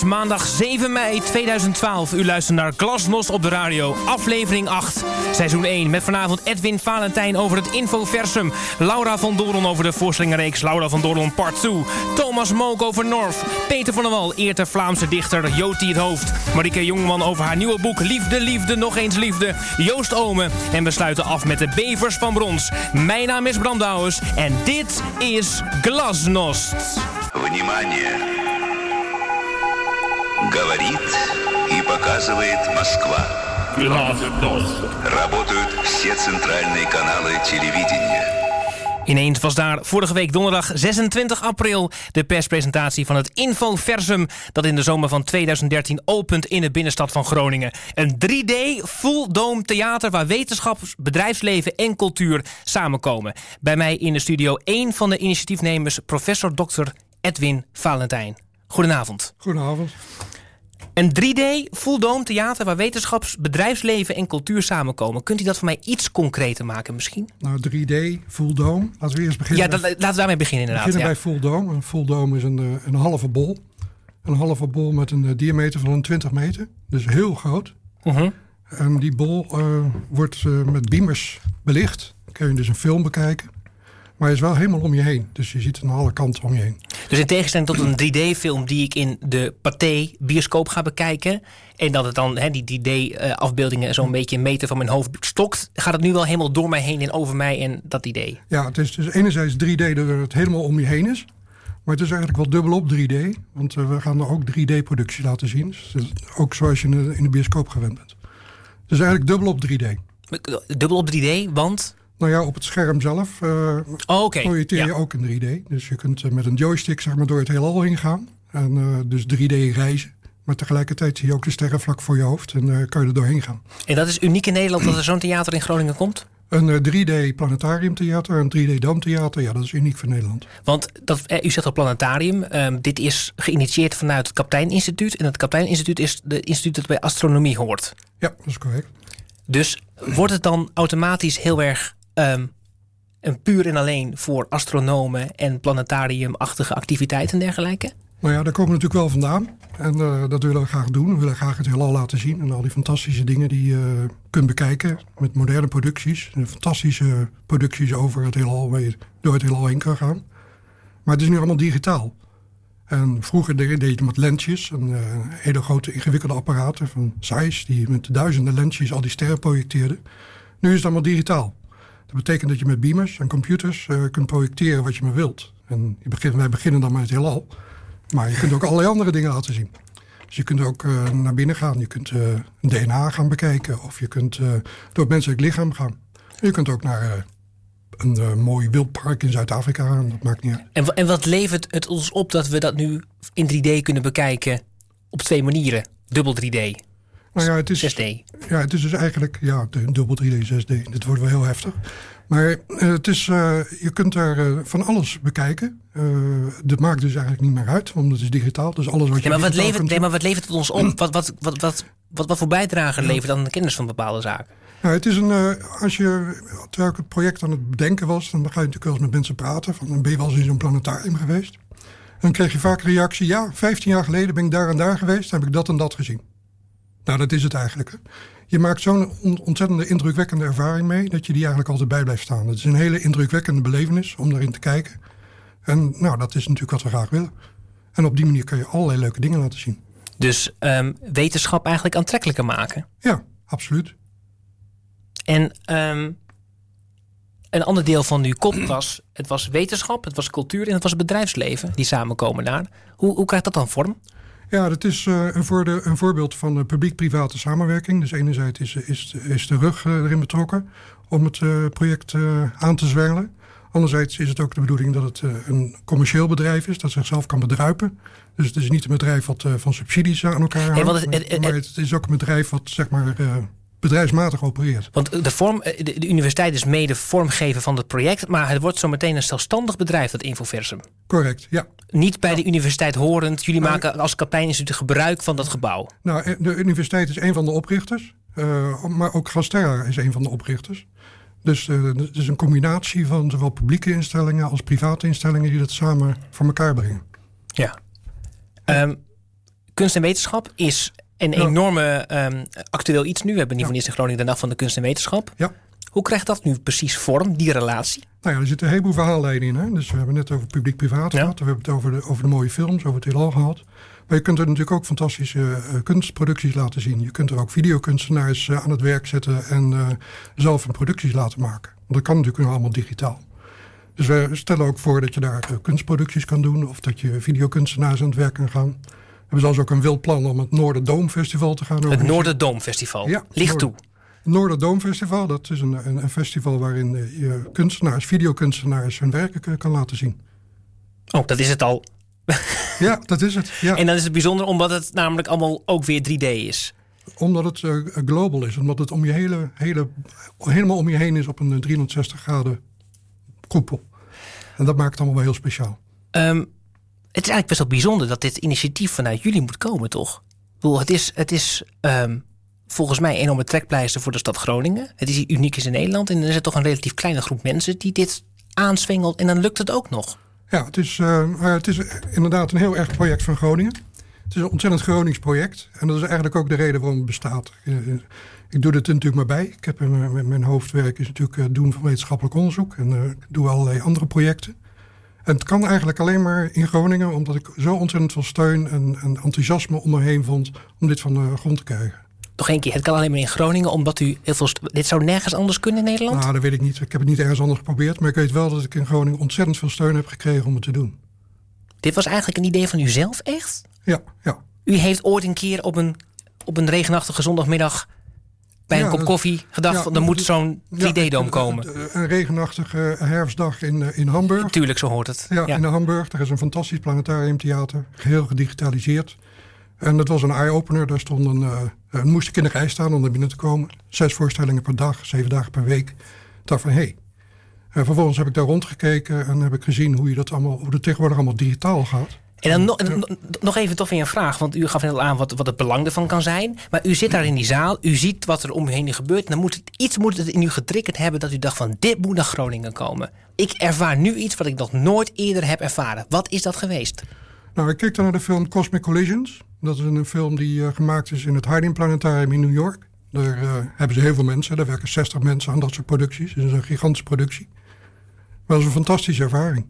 Het is maandag 7 mei 2012. U luistert naar Glasnost op de radio, aflevering 8, seizoen 1. Met vanavond Edwin Valentijn over het infoversum. Laura van Doorn over de voorslingerreeks Laura van Doorn part 2. Thomas Mook over North. Peter van der Wal eert de Vlaamse dichter Joti het Hoofd. Marike Jongman over haar nieuwe boek Liefde, Liefde, Nog eens Liefde. Joost Omen. En we sluiten af met de Bevers van Brons. Mijn naam is Bram Douwens en dit is Glasnost. Внимание! Говорит и показывает Москва. Работают все центральные каналы телевидения. Ineens was daar vorige week donderdag 26 april de perspresentatie van het Infoversum dat in de zomer van 2013 opent in de binnenstad van Groningen. Een 3D full dome theater waar wetenschap, bedrijfsleven en cultuur samenkomen. Bij mij in de studio één van de initiatiefnemers, professor Dr. Edwin Valentijn. Goedenavond. Goedenavond. Een 3D full dome theater waar wetenschaps, bedrijfsleven en cultuur samenkomen. Kunt u dat voor mij iets concreter maken misschien? Nou, 3D, full dome. Laten we eerst beginnen. Ja, dat, laten we daarmee beginnen inderdaad. beginnen ja. bij full dome. Een full dome is een, eh, een halve bol. Een halve bol met een eh, diameter van een 20 meter. Dus heel groot. Mhm. En die bol eh, wordt met beamers belicht. Dan kun je dus een film bekijken. Maar hij is wel helemaal om je heen. Dus je ziet het aan alle kanten om je heen. Dus in tegenstelling tot een 3D-film die ik in de Pathé bioscoop ga bekijken. En dat het dan die 3D-afbeeldingen zo'n beetje een meter van mijn hoofd stokt. Gaat het nu wel helemaal door mij heen en over mij en dat idee. Ja, het is dus enerzijds 3D doordat het helemaal om je heen is. Maar het is eigenlijk wel dubbelop 3D. Want eh, we gaan er ook 3D-productie laten zien. Dus ook zoals je in de, bioscoop gewend bent. Dus eigenlijk dubbelop 3D. Dubbel op 3D, want... Nou ja, op het scherm zelf Oh, oké. projecteer je ook in 3D. Dus je kunt eh, met een joystick zeg maar, door het heelal heen gaan. En eh, dus 3D reizen. Maar tegelijkertijd zie je ook de sterren vlak voor je hoofd. En kan je er doorheen gaan. En dat is uniek in Nederland dat er zo'n theater in Groningen komt? Een eh, 3D planetariumtheater, een 3D damtheater. Ja, dat is uniek voor Nederland. Want dat, u zegt al planetarium. Ehm, dit is geïnitieerd vanuit het Kapteininstituut. En het Kapteininstituut is de instituut dat bij astronomie hoort. Ja, dat is correct. Dus wordt het dan automatisch heel erg ehm, een puur en alleen voor astronomen en planetariumachtige activiteiten en dergelijke? Nou ja, daar komen we natuurlijk wel vandaan. En eh, dat willen we graag doen. We willen graag het heelal laten zien. En al die fantastische dingen die je kunt bekijken. Met moderne producties. En fantastische producties over het heelal. Waar je door het heelal heen kan gaan. Maar het is nu allemaal digitaal. En vroeger deed deed je het met lensjes. En, eh, hele grote ingewikkelde apparaten van Zeiss. Die met duizenden lensjes al die sterren projecteerden. Nu is het allemaal digitaal. Dat betekent dat je met beamers en computers eh, kunt projecteren wat je maar wilt. En je wij beginnen dan met het heelal. Maar je kunt ook allerlei andere dingen laten zien. Dus je kunt ook eh, naar binnen gaan. Je kunt eh, een DNA gaan bekijken. Of je kunt door het menselijk lichaam gaan. Je kunt ook naar een mooi wildpark in Zuid-Afrika. Dat maakt niet uit. En, en wat levert het ons op dat we dat nu in 3D kunnen bekijken op twee manieren? Dubbel 3D, Nou ja, het is, 6D. ja, het is dus eigenlijk ja, de dubbel 3D, 6D. Dit wordt wel heel heftig. Maar eh, het is, eh, je kunt daar eh, van alles bekijken. Eh dat maakt dus eigenlijk niet meer uit, want het is digitaal. Dus alles wat je Ja, maar, wat levert, nee, maar wat levert het ons op? Wat, wat, wat, wat, wat, wat voor bijdrage levert dan de kennis van bepaalde zaken? Nou, het is een, als je, terwijl ik het project aan het bedenken was, dan ga je natuurlijk wel eens met mensen praten. Van, ben je wel eens in zo'n planetarium geweest? En dan kreeg je vaak een reactie, ja, 15 jaar geleden ben ik daar en daar geweest, heb ik dat en dat gezien. Nou, dat is het eigenlijk. Je maakt zo'n on- ontzettende indrukwekkende ervaring mee, dat je die eigenlijk altijd bij blijft staan. Het is een hele indrukwekkende belevenis om daarin te kijken. En nou, dat is natuurlijk wat we graag willen. En op die manier kun je allerlei leuke dingen laten zien. Dus ehm, wetenschap eigenlijk aantrekkelijker maken. Ja, absoluut. En ehm, een ander deel van uw kop was... het was wetenschap, het was cultuur en het was het bedrijfsleven. Die samenkomen daar. Hoe, hoe krijgt dat dan vorm? Ja, dat is eh, een, voorde- een voorbeeld van eh, publiek-private samenwerking. Dus enerzijds is, is, is de rug eh, erin betrokken om het eh, project eh, aan te zwengelen. Anderzijds is het ook de bedoeling dat het eh, een commercieel bedrijf is, dat zichzelf kan bedruipen. Dus het is niet een bedrijf wat eh, van subsidies aan elkaar hangt, want het- het- het- maar het is ook een bedrijf wat zeg maar eh, bedrijfsmatig opereert. Want de, vorm, eh, de, de universiteit is mede vormgever van het project... maar het wordt zo meteen een zelfstandig bedrijf, dat Infoversum. Correct, ja. Niet bij de universiteit horend. Jullie Nou, maken als Kapteininstituut gebruik van dat gebouw. Nou, eh, de universiteit is een van de oprichters, eh, maar ook Gasterra is een van de oprichters. Dus het is een combinatie van zowel publieke instellingen als private instellingen die dat samen voor elkaar brengen. Ja. Ehm, kunst en wetenschap is een enorme ehm, actueel iets nu. We hebben in van eerste Groningen de Dag van de Kunst en Wetenschap. Ja. Hoe krijgt dat nu precies vorm, die relatie? Nou ja, er zitten een heleboel verhaallijnen in. Hè? Dus we hebben het net over publiek-privaat gehad. We hebben het over de, over de mooie films, over het heelal gehad. Maar je kunt er natuurlijk ook fantastische eh, kunstproducties laten zien. Je kunt er ook videokunstenaars eh, aan het werk zetten en eh, zelf een producties laten maken. Want dat kan natuurlijk nu allemaal digitaal. Dus we stellen ook voor dat je daar kunstproducties kan doen... of dat je videokunstenaars aan het werk kan gaan. Hebben zelfs ook een wild plan om het Noorderdoom Festival te gaan Het organiseren. Noorderdoom-festival. Ja, Ligt toe. Noorder- Noorderdoom Festival, dat is een, een, een festival waarin eh, je kunstenaars, videokunstenaars hun werken k- kan laten zien. Oh, dat is het al. Ja, dat is het. Ja. En dan is het bijzonder omdat het namelijk allemaal ook weer 3D is. Omdat het eh, global is, omdat het om je hele, hele, helemaal om je heen is op een eh, 360 graden koepel. En dat maakt het allemaal wel heel speciaal. Ehm, het is eigenlijk best wel bijzonder dat dit initiatief vanuit jullie moet komen, toch? Ik het is, het is ehm, volgens mij een enorme trekpleister voor de stad Groningen. Het is iets unieks in Nederland. En er is toch een relatief kleine groep mensen die dit aanswengelt. En dan lukt het ook nog. Ja, het is, eh, maar het is inderdaad een heel erg project van Groningen. Het is een ontzettend Gronings project. En dat is eigenlijk ook de reden waarom het bestaat. Eh, eh, Ik doe er natuurlijk maar bij. Ik heb, eh, mijn- mijn hoofdwerk is natuurlijk doen van wetenschappelijk onderzoek. En eh, ik doe allerlei andere projecten. En het kan eigenlijk alleen maar in Groningen... omdat ik zo ontzettend veel steun en, en enthousiasme om me heen vond... om dit van de grond te krijgen. Nog één keer, het kan alleen maar in Groningen, omdat u heel veel. Dit zou nergens anders kunnen in Nederland? Nou, dat weet ik niet. Ik heb het niet ergens anders geprobeerd. Maar ik weet wel dat ik in Groningen ontzettend veel steun heb gekregen om het te doen. Dit was eigenlijk een idee van u zelf, echt? Ja, ja. U heeft ooit een keer op een, op een regenachtige zondagmiddag bij een Ja, kop dat- koffie gedacht: ja, er moet zo'n Ja, 3D-doom een- komen. Een, een regenachtige herfstdag in, eh, in Hamburg. Tuurlijk, zo hoort het. Ja, in Hamburg. Daar is een fantastisch planetariumtheater. Geheel gedigitaliseerd. En dat was een eye-opener. Daar stonden, eh eh, moest ik in de rij staan om naar binnen te komen. Zes voorstellingen per dag, zeven dagen per week. Ik dacht van, hé. Hey. En vervolgens heb ik daar rondgekeken en heb ik gezien hoe, je dat allemaal, hoe het tegenwoordig allemaal digitaal gaat. En dan nog, en nog- nog even toch weer een vraag, want u gaf net al aan wat, wat het belang ervan kan zijn. Maar u zit daar in die zaal, u ziet wat er om u heen gebeurt. En dan moet het, iets moet het in u getriggerd hebben dat u dacht van dit moet naar Groningen komen. Ik ervaar nu iets wat ik nog nooit eerder heb ervaren. Wat is dat geweest? Nou, ik keek dan naar de film Cosmic Collisions. Dat is een film die eh, gemaakt is in het Harding Planetarium in New York. Daar eh, hebben ze heel veel mensen. Daar werken 60 mensen aan dat soort producties. Het is een gigantische productie. Maar dat is een fantastische ervaring.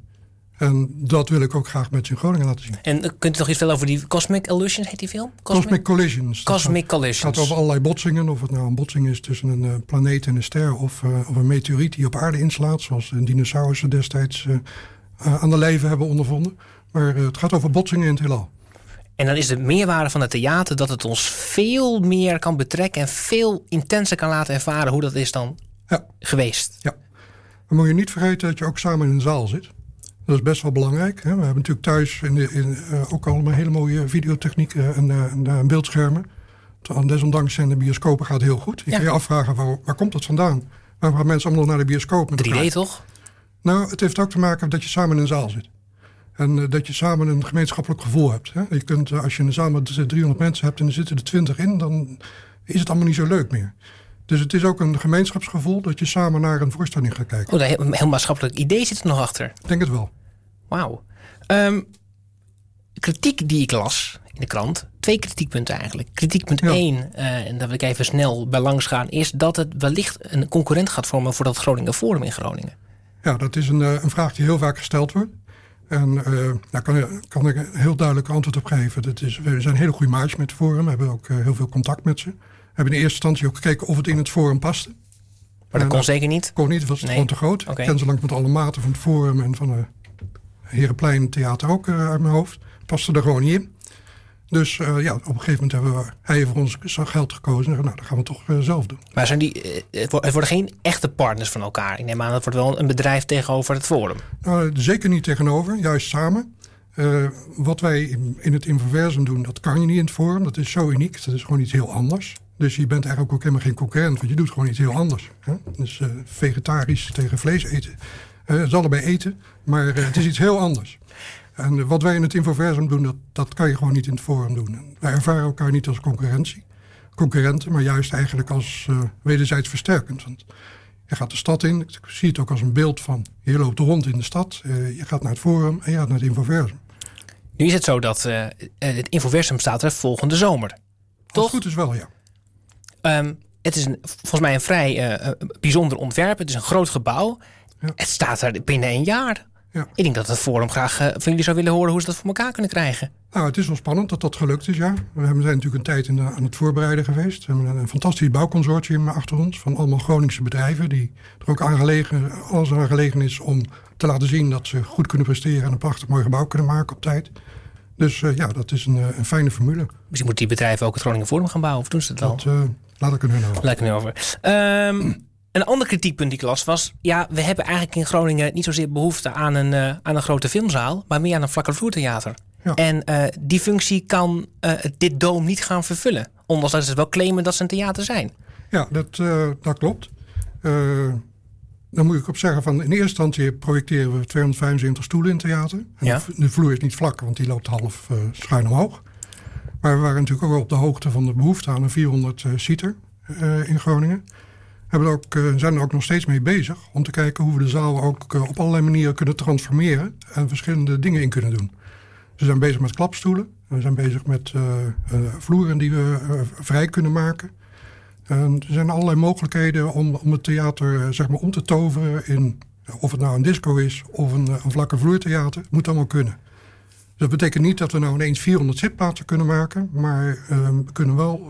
En dat wil ik ook graag met in Groningen laten zien. En eh, kunt u nog iets vertellen over die Cosmic Illusions, heet die film? Cosmic, Collisions. Cosmic gaat- Collisions. Het gaat over allerlei botsingen. Of het nou een botsing is tussen een eh, planeet en een ster. Of, eh, of een meteoriet die op aarde inslaat. Zoals de dinosaurussen destijds aan de leven hebben ondervonden. Maar het gaat over botsingen in het heelal. En dan is de meerwaarde van het theater dat het ons veel meer kan betrekken en veel intenser kan laten ervaren hoe dat is dan Ja. geweest. Ja. Dan moet je niet vergeten dat je ook samen in een zaal zit. Dat is best wel belangrijk. Hè? We hebben natuurlijk thuis in de, in, eh, ook allemaal hele mooie videotechnieken en, eh, en, eh, beeldschermen. Terwijl Desondanks zijn de bioscopen gaat heel goed. Je Ja. kan je afvragen, waar, waar komt dat vandaan? Waarom gaan mensen allemaal naar de bioscoop met 3D elkaar? toch? Nou, het heeft ook te maken dat je samen in een zaal zit. En dat je samen een gemeenschappelijk gevoel hebt. Hè? Je kunt, als je een zaal met 300 mensen hebt en er zitten er 20 in, dan is het allemaal niet zo leuk meer. Dus het is ook een gemeenschapsgevoel dat je samen naar een voorstelling gaat kijken. Oh, een heel maatschappelijk idee zit er nog achter. Ik denk het wel. Wauw. Ehm, kritiek die ik las in de krant. Twee kritiekpunten eigenlijk. Kritiekpunt Ja. 1, eh, en daar wil ik even snel bij langs gaan, is dat het wellicht een concurrent gaat vormen voor dat Groningen Forum in Groningen. Ja, dat is een, eh, een vraag die heel vaak gesteld wordt. En eh, daar kan, kan ik een heel duidelijk antwoord op geven. Dat is, we zijn een hele goede match met het Forum. We hebben ook heel veel contact met ze. Hebben in eerste instantie ook gekeken of het in het Forum paste. Maar dat Ja, kon zeker niet. Kon niet, het was Nee. gewoon te groot. Oké. Ik ken ze met alle maten van het Forum en van de Herenplein Theater ook eh, uit mijn hoofd. Paste er gewoon niet in. Dus eh, ja, op een gegeven moment hebben we, hij heeft voor ons geld gekozen. En nou, dat gaan we toch eh, zelf doen. Maar zijn die, eh, het wo- het worden geen echte partners van elkaar. Ik neem aan, het wordt wel een bedrijf tegenover het Forum. Nou, zeker niet tegenover, juist samen. Eh, wat wij in, in het Infoversum doen, dat kan je niet in het Forum. Dat is zo uniek, dat is gewoon iets heel anders. Dus je bent eigenlijk ook helemaal geen concurrent, want je doet gewoon iets heel anders. Hè? Dus eh, vegetarisch tegen vlees eten. Eh, het is allebei eten, maar eh, het is iets heel anders. En wat wij in het Infoversum doen, dat, dat kan je gewoon niet in het Forum doen. En wij ervaren elkaar niet als concurrentie, concurrenten, maar juist eigenlijk als wederzijds versterkend. Want je gaat de stad in, ik zie het ook als een beeld van... je loopt rond in de stad, je gaat naar het Forum en je gaat naar het Infoversum. Nu is het zo dat uh, het Infoversum staat er volgende zomer. Toch? goed is wel, ja. Um, het is een, volgens mij een vrij uh, bijzonder ontwerp. Het is een groot gebouw. Ja. Het staat er binnen een jaar. Ja. Ik denk dat het Forum graag uh, van jullie zou willen horen hoe ze dat voor elkaar kunnen krijgen. Nou, het is wel spannend dat dat gelukt is, ja. We zijn natuurlijk een tijd in de, aan het voorbereiden geweest. We hebben een fantastisch bouwconsortium achter ons van allemaal Groningse bedrijven die er ook aan gelegen, alles aan gelegen is om te laten zien dat ze goed kunnen presteren en een prachtig mooi gebouw kunnen maken op tijd. Dus uh, ja, dat is een, een, fijne formule. Misschien moeten die bedrijven ook het Groningen Forum gaan bouwen, of doen ze dat al? Laat ik er nu over. Laat ik er nu over. Um, een ander kritiekpunt die ik las was... ja, we hebben eigenlijk in Groningen niet zozeer behoefte aan een, uh, aan een grote filmzaal... maar meer aan een vlakke vloertheater. Ja. En die functie kan dit Doom niet gaan vervullen. Ondanks dat ze wel claimen dat ze een theater zijn. Ja, dat, dat klopt. Dan moet ik op zeggen van in eerste instantie projecteren we 275 stoelen in het theater. Ja. De vloer is niet vlak, want die loopt half schuin omhoog. Maar we waren natuurlijk ook op de hoogte van de behoefte aan een 400 seater in Groningen hebben ook, zijn er ook nog steeds mee bezig. Om te kijken hoe we de zaal ook op allerlei manieren kunnen transformeren. En verschillende dingen in kunnen doen. We zijn bezig met klapstoelen. We zijn bezig met vloeren die we vrij kunnen maken. En er zijn allerlei mogelijkheden om, om het theater zeg maar, om te toveren in... of het nou een disco is of een, een vlakke vloertheater. Het moet allemaal kunnen. Dat betekent niet dat we nou ineens 400 zitplaatsen kunnen maken. Maar we kunnen wel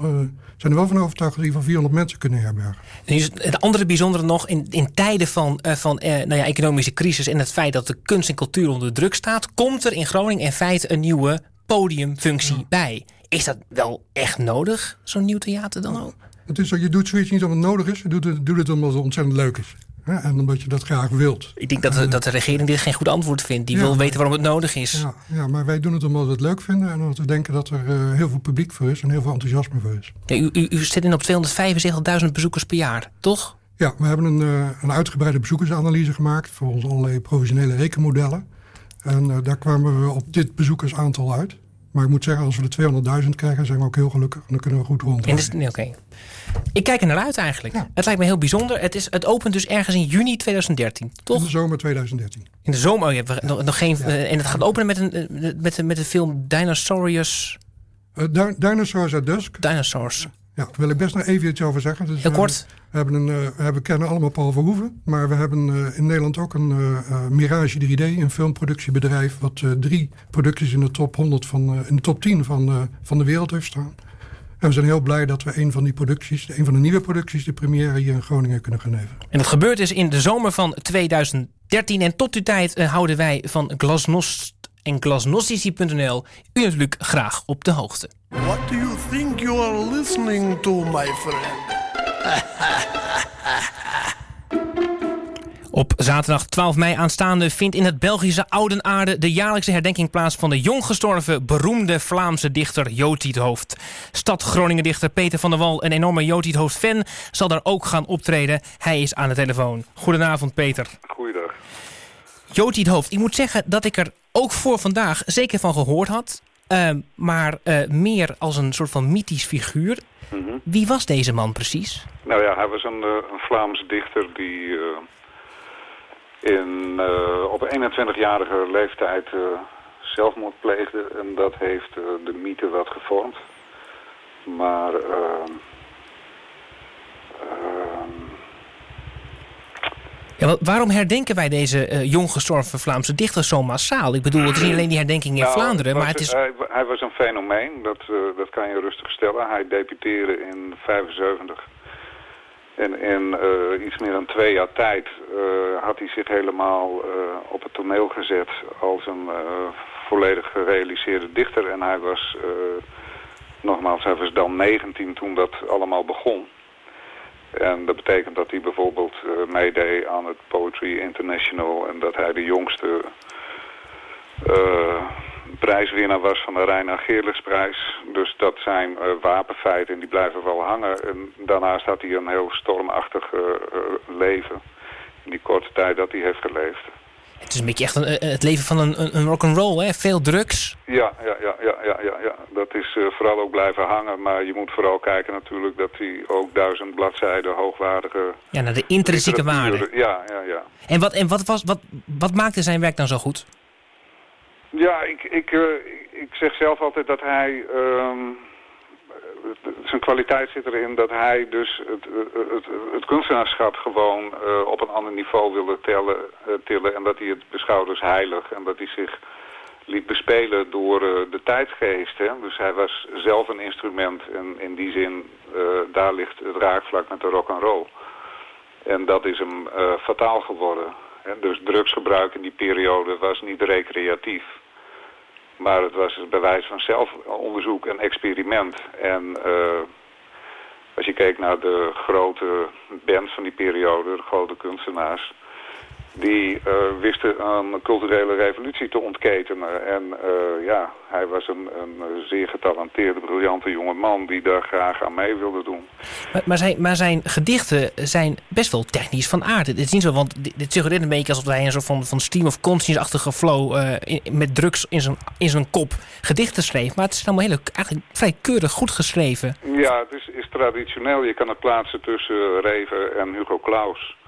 zijn er wel van overtuigd dat die van 400 mensen kunnen herbergen. En het andere bijzondere nog, in, in tijden van, uh, van uh, nou ja, economische crisis en het feit dat de kunst en cultuur onder druk staat, komt er in Groningen in feite een nieuwe podiumfunctie bij. Is dat wel echt nodig, zo'n nieuw theater dan ook? Het is je doet zoiets niet omdat het nodig is, je doet het, doet het omdat het ontzettend leuk is. Ja, en omdat je dat graag wilt. Ik denk dat de, dat de regering dit geen goed antwoord vindt. Die wil weten waarom het nodig is. Ja, ja, maar wij doen het omdat we het leuk vinden. En omdat we denken dat er uh, heel veel publiek voor is. En heel veel enthousiasme voor is. Ja, u, u, u zit in op 275.000 bezoekers per jaar, toch? Ja, we hebben een, uh, een uitgebreide bezoekersanalyse gemaakt. Voor ons allerlei provisionele rekenmodellen. En uh, daar kwamen we op dit bezoekersaantal uit. Maar ik moet zeggen, als we de 200.000 krijgen, zijn we ook heel gelukkig. Dan kunnen we goed rond. Nee, Oké. Ik kijk er naar uit eigenlijk. Het lijkt me heel bijzonder. Het, is, het opent dus ergens in juni 2013, toch? In de zomer 2013. In de zomer, oh, je hebt nog, nog geen... Uh, en het gaat openen met, een, uh, met, met de film Dinosaurius... Uh, Dinosaurs at Dusk. Dinosaurs. Ja, daar wil ik best nog even iets over zeggen. Dus, heel kort. We, hebben een, we hebben, kennen allemaal Paul Verhoeven. Maar we hebben in Nederland ook een Mirage 3D, een filmproductiebedrijf... wat drie producties in de top 100 van, in de top 10 van, van de wereld heeft staan. En we zijn heel blij dat we een van die producties, een van de nieuwe producties, de première hier in Groningen kunnen gaan geven. En dat gebeurt dus in de zomer van 2013. En tot die tijd houden wij van Glasnost en glasnostici.nl u natuurlijk graag op de hoogte. What do you think you are listening to, my friend? Op zaterdag 12 mei aanstaande vindt in het Belgische Oudenaarde... de jaarlijkse herdenking plaats van de jong gestorven... beroemde Vlaamse dichter Jotiet Hoofd. Stad Groningen dichter Peter van der Wal, een enorme Jotiet Hoofd-fan... zal daar ook gaan optreden. Hij is aan de telefoon. Goedenavond, Peter. Goeiedag. Jotiet Hoofd, ik moet zeggen dat ik er ook voor vandaag zeker van gehoord had... Uh, maar uh, meer als een soort van mythisch figuur. Mm -hmm. Wie was deze man precies? Nou ja, hij was een, uh, een Vlaamse dichter die in, uh, op 21-jarige leeftijd zelfmoord pleegde. En dat heeft de mythe wat gevormd. Maar... ja, waarom herdenken wij deze jong gestorven Vlaamse dichter zo massaal? Ik bedoel, het is niet alleen die herdenking in nou, Vlaanderen, maar het is... Hij, hij, was een fenomeen, dat, dat kan je rustig stellen. Hij debuteerde in 75 en in uh, iets meer dan twee jaar tijd uh, had hij zich helemaal uh, op het toneel gezet als een volledig gerealiseerde dichter. En hij was, nogmaals, hij was dan 19 toen dat allemaal begon. En dat betekent dat hij bijvoorbeeld meedeed aan het Poetry International en dat hij de jongste prijswinnaar was van de Reina Geerligsprijs. Dus dat zijn uh, wapenfeiten en die blijven wel hangen. En daarnaast had hij een heel stormachtig uh, leven in die korte tijd dat hij heeft geleefd. Het is een beetje echt een, het leven van een, een rock'n'roll, hè? Veel drugs. Ja, ja, ja, ja, ja, ja, ja. dat is uh, vooral ook blijven hangen. Maar je moet vooral kijken natuurlijk dat hij ook duizend bladzijden hoogwaardige... Ja, naar de intrinsieke waarde. Ja, ja, ja. En, wat, en wat, was, wat, wat maakte zijn werk dan zo goed? Ja, ik, ik, uh, ik zeg zelf altijd dat hij... Um, zijn kwaliteit zit erin dat hij dus het, het, het kunstenaarschap gewoon op een ander niveau wilde tillen. En dat hij het beschouwde als heilig. En dat hij zich liet bespelen door de tijdgeest. Dus hij was zelf een instrument. En in die zin, daar ligt het raakvlak met de rock and roll. En dat is hem fataal geworden. Hè? Dus drugsgebruik in die periode was niet recreatief. Maar het was het bewijs van zelfonderzoek en experiment. En uh, als je keek naar de grote bands van die periode, de grote kunstenaars die uh, wisten een culturele revolutie te ontketenen. En uh, ja, hij was een, een zeer getalenteerde, briljante jonge man die daar graag aan mee wilde doen. Maar, maar, zijn, maar zijn gedichten zijn best wel technisch van aard. Het is niet zo, want dit, suggereert een beetje alsof hij een soort van, van stream of conscience-achtige flow uh, in, met drugs in zijn, in zijn kop gedichten schreef. Maar het is allemaal heel, eigenlijk vrij keurig goed geschreven. Ja, het is, is traditioneel. Je kan het plaatsen tussen Reven en Hugo Claus.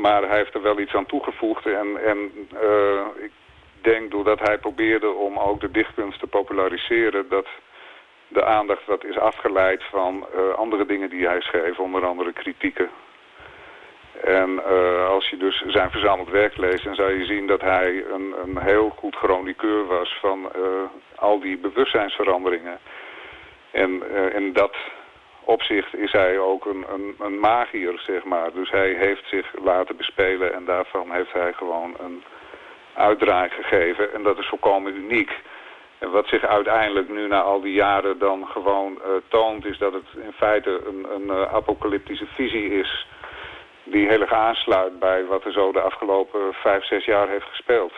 Maar hij heeft er wel iets aan toegevoegd. En, en uh, ik denk doordat hij probeerde om ook de dichtkunst te populariseren... dat de aandacht wat is afgeleid van uh, andere dingen die hij schreef. Onder andere kritieken. En uh, als je dus zijn verzameld werk leest... dan zou je zien dat hij een, een heel goed chroniqueur was... van al die bewustzijnsveranderingen. En in dat opzicht is hij ook een, een, een magier, zeg maar. Dus hij heeft zich laten bespelen en daarvan heeft hij gewoon een uitdraai gegeven. En dat is volkomen uniek. En wat zich uiteindelijk nu na al die jaren dan gewoon uh, toont... is dat het in feite een, een uh, apocalyptische visie is... die heel erg aansluit bij wat er zo de afgelopen vijf, zes jaar heeft gespeeld.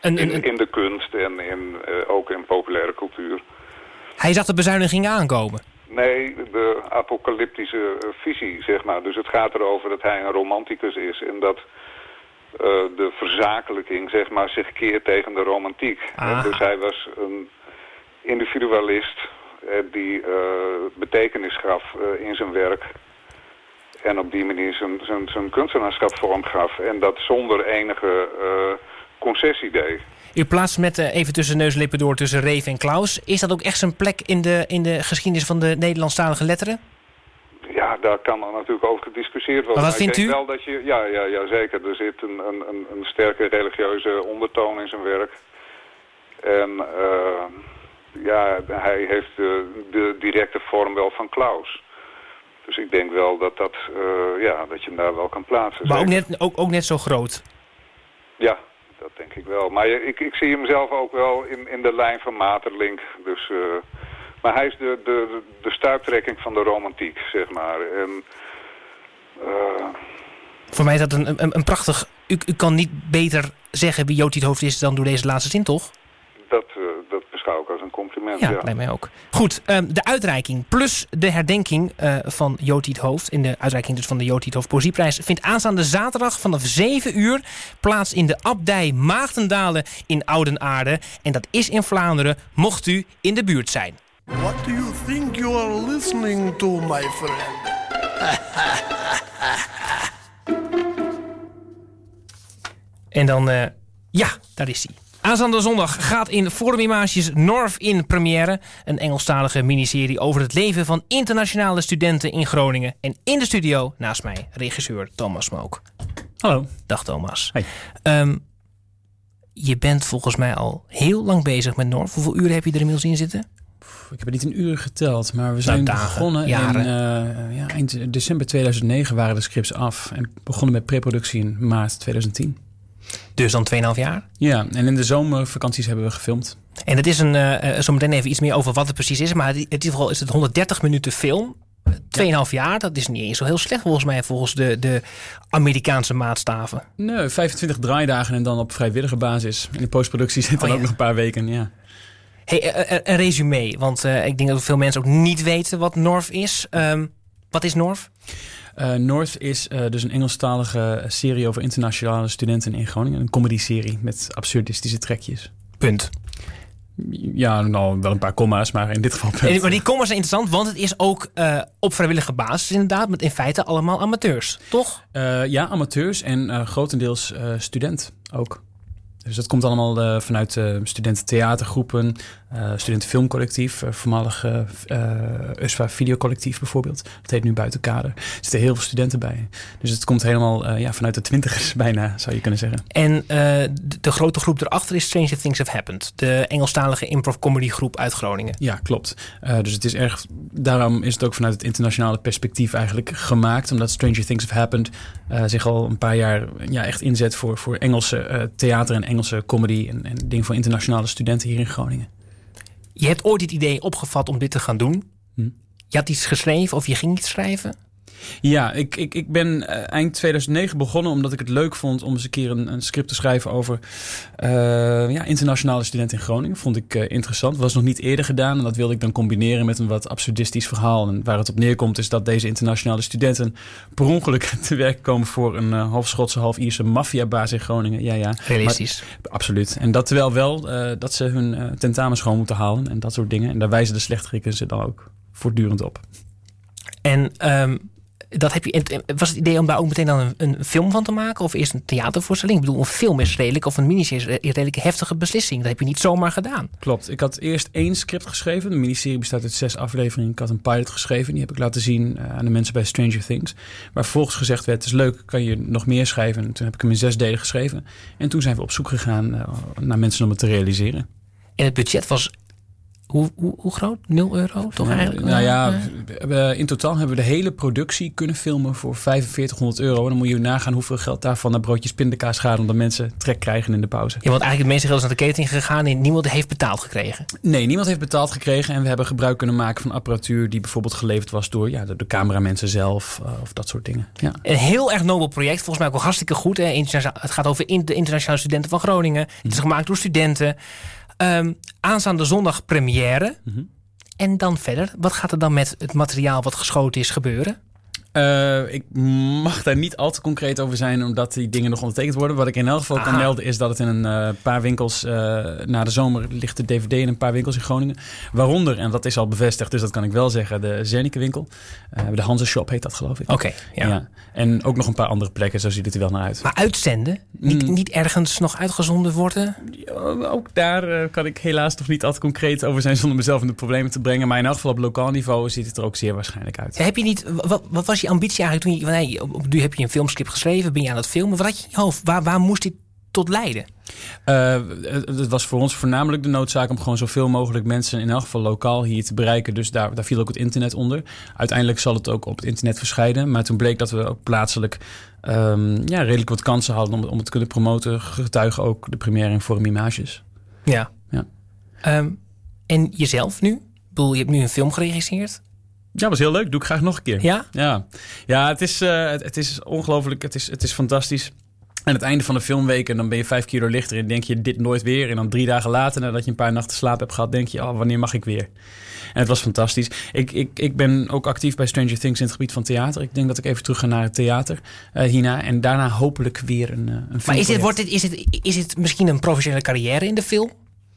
En, in, in, de kunst en in, uh, ook in populaire cultuur. Hij zag de bezuinigingen aankomen. Nee, de apocalyptische uh, visie, zeg maar. Dus het gaat erover dat hij een romanticus is en dat uh, de verzakelijking, zeg maar, zich keert tegen de romantiek. Ah. Dus hij was een individualist uh, die betekenis gaf in zijn werk. En op die manier zijn, zijn, zijn kunstenaarschap vorm gaf. En dat zonder enige concessie deed. U plaatst met uh, even tussen neus en lippen door tussen Reef en Klaus. Is dat ook echt zijn plek in de, in de geschiedenis van de Nederlandstalige letteren? Ja, daar kan er natuurlijk over gediscussieerd worden. Maar wat vindt u? Wel dat je, ja, ja, ja, zeker. Er zit een, een, een sterke religieuze ondertoon in zijn werk. En uh, ja, hij heeft de, de, directe vorm wel van Klaus. Dus ik denk wel dat, dat, uh, ja, dat je hem daar wel kan plaatsen. Maar ook net, ook, ook net zo groot? Ja, ik wel. Maar ik, ik zie hem zelf ook wel in, in de lijn van Materlink. Dus, uh, maar hij is de, de, de stuiptrekking van de romantiek, zeg maar. En, uh, Voor mij is dat een, een, een prachtig... U, kan niet beter zeggen wie Jood het hoofd is dan door deze laatste zin, toch? Ik als een compliment, ja. ja. lijkt mij ook. Goed, um, de uitreiking plus de herdenking uh, van Jood Hoofd... in de uitreiking dus van de Jood Hoofd Poëzieprijs... vindt aanstaande zaterdag vanaf 7 uur plaats in de abdij Maagdendalen in Oudenaarde. En dat is in Vlaanderen, mocht u in de buurt zijn. What do you think you are listening to, my friend? en dan, uh, ja, daar is hij. Aanstaande zondag gaat in Forum Images North in première. Een Engelstalige miniserie over het leven van internationale studenten in Groningen. En in de studio naast mij regisseur Thomas Smook. Hallo. Dag Thomas. Hey. Um, je bent volgens mij al heel lang bezig met North. Hoeveel uren heb je er inmiddels in zitten? Ik heb het niet in uren geteld, maar we zijn dagen, begonnen jaren. in uh, ja, eind december 2009 waren de scripts af. En begonnen met preproductie in maart 2010. Dus dan 2,5 jaar? Ja, en in de zomervakanties hebben we gefilmd. En het is een, uh, zometeen even iets meer over wat het precies is. Maar in ieder geval is het 130 minuten film. 2,5 ja. jaar, dat is niet eens zo heel slecht volgens mij, volgens de, de Amerikaanse maatstaven. Nee, 25 draaidagen en dan op vrijwillige basis. In de postproductie zit dan oh, ja. ook nog een paar weken, ja. Hey, uh, een resume, want uh, ik denk dat veel mensen ook niet weten wat North is. Um, wat is North? Uh, North is uh, dus een Engelstalige serie over internationale studenten in Groningen. Een comedy-serie met absurdistische trekjes. Punt. Ja, nou wel een paar comma's, maar in dit geval punt. Maar die comma's zijn interessant, want het is ook uh, op vrijwillige basis inderdaad. Met in feite allemaal amateurs, toch? ja, amateurs en grotendeels student ook. Dus dat komt allemaal vanuit studententheatergroepen, uh, studentenfilmcollectief, voormalig USFA videocollectief bijvoorbeeld. Dat heet nu Buitenkader. Er zitten heel veel studenten bij. Dus het komt helemaal ja, vanuit de twintigers bijna, zou je kunnen zeggen. En de, de, grote groep erachter is Stranger Things Have Happened. De Engelstalige improv comedy groep uit Groningen. Ja, klopt. dus het is erg, daarom is het ook vanuit het internationale perspectief eigenlijk gemaakt. Omdat Stranger Things Have Happened zich al een paar jaar ja, echt inzet voor, voor Engelse theater en Engelse comedy en, en dingen voor internationale studenten hier in Groningen. Je hebt ooit het idee opgevat om dit te gaan doen. Hm. Je had iets geschreven of je ging iets schrijven? Ja, ik, ik, ik ben eh, eind 2009 begonnen omdat ik het leuk vond om eens een keer een, een script te schrijven over uh, ja, internationale studenten in Groningen. Vond ik uh, interessant. Was nog niet eerder gedaan en dat wilde ik dan combineren met een wat absurdistisch verhaal. En waar het op neerkomt is dat deze internationale studenten per ongeluk te werk komen voor een uh, half Schotse, half Ierse maffiabaas in Groningen. Ja, ja. Realistisch. Maar, absoluut. En dat terwijl wel dat ze hun tentamens gewoon moeten halen en dat soort dingen. En daar wijzen de slechterikken ze dan ook voortdurend op. En um, dat heb je, was het idee om daar ook meteen dan een, een, film van te maken? Of eerst een theatervoorstelling? Ik bedoel, een film is redelijk, of een miniserie is een redelijk heftige beslissing. Dat heb je niet zomaar gedaan. Klopt. Ik had eerst één script geschreven. De miniserie bestaat uit zes afleveringen. Ik had een pilot geschreven. Die heb ik laten zien eh, aan de mensen bij Stranger Things. Waar vervolgens gezegd werd, het is leuk, kan je nog meer schrijven? En toen heb ik hem in zes delen geschreven. En toen zijn we op zoek gegaan uh, naar mensen om het te realiseren. En het budget was hoe, hoe, hoe, groot? 0 euro? Toch eigenlijk? Nou ja, in totaal hebben we de hele productie kunnen filmen voor 4500 euro. En dan moet je nagaan hoeveel geld daarvan naar broodjes pindakaas gaat... omdat mensen trek krijgen in de pauze. Ja, want eigenlijk het meeste geld is naar de catering gegaan... en niemand heeft betaald gekregen. Nee, niemand heeft betaald gekregen. En we hebben gebruik kunnen maken van apparatuur... die bijvoorbeeld geleverd was door ja, de, de cameramensen zelf... Uh, of dat soort dingen. Ja. Een heel erg nobel project. Volgens mij ook wel hartstikke goed. Hè? Het gaat over de internationale studenten van Groningen. Het is gemaakt door studenten... Um, aanstaande zondag première. Mhm. En dan verder. Wat gaat er dan met het materiaal wat geschoten is gebeuren? Uh, ik mag daar niet al te concreet over zijn, omdat die dingen nog ondertekend worden. Wat ik in elk geval kan melden is dat het in een uh, paar winkels uh, na de zomer ligt de DVD in een paar winkels in Groningen. Waaronder, en dat is al bevestigd, dus dat kan ik wel zeggen, de Zernike winkel. de Hanse Shop heet dat geloof ik. Oké, ja. ja. En ook nog een paar andere plekken, zo ziet het er wel naar uit. Maar uitzenden? Niet, mm. niet ergens nog uitgezonden worden? Ja, ook daar kan ik helaas toch niet altijd concreet over zijn zonder mezelf in de problemen te brengen. Maar in elk geval op lokaal niveau ziet het er ook zeer waarschijnlijk uit. Heb je niet, wat, wat was je ambitie eigenlijk toen je, nee, nu heb je een filmscript geschreven, ben je aan het filmen. Wat had je in je hoofd? Waar, waar moest dit tot leiden? Uh, het was voor ons voornamelijk de noodzaak om gewoon zoveel mogelijk mensen, in elk geval lokaal, hier te bereiken. Dus daar, daar viel ook het internet onder. Uiteindelijk zal het ook op het internet verschijnen. Maar toen bleek dat we ook plaatselijk um, ja, redelijk wat kansen hadden om, om het te kunnen promoten. Getuigen ook de première in Forum Images. Ja. ja. Um, en jezelf nu? Ik bedoel, je hebt nu een film geregisseerd. Ja, was heel leuk. Doe ik graag nog een keer. Ja? Ja, ja het, is, uh, het, het, is ongelooflijk. Het is, het is fantastisch. En het einde van de filmweek en dan ben je vijf kilo lichter en denk je dit nooit weer. En dan drie dagen later, nadat je een paar nachten slaap hebt gehad, denk je, oh, wanneer mag ik weer? En het was fantastisch. Ik, ik, ik ben ook actief bij Stranger Things in het gebied van theater. Ik denk dat ik even terug ga naar het theater uh, hierna. En daarna hopelijk weer een, uh, een film. Maar is dit, wordt dit, is, het, is het misschien een professionele carrière in de film?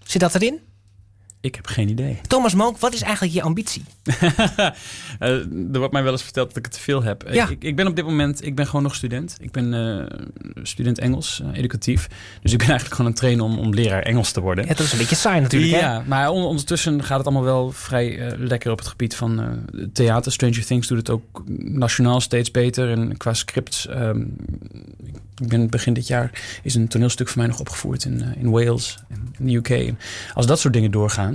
Zit dat erin? Ik heb geen idee. Thomas Mook, wat is eigenlijk je ambitie? uh, er wordt mij wel eens verteld dat ik het te veel heb. Ja. Ik, ik, ben op dit moment, ik ben gewoon nog student. Ik ben uh, student Engels, uh, educatief. Dus ik ben eigenlijk gewoon aan het trainen om, om leraar Engels te worden. Ja, dat is een beetje saai natuurlijk. Ja, maar ondertussen gaat het allemaal wel vrij lekker op het gebied van theater. Stranger Things doet het ook nationaal steeds beter. En qua scripts, um, ik ben begin dit jaar is een toneelstuk voor mij nog opgevoerd in, in Wales, in de UK. En als dat soort dingen doorgaan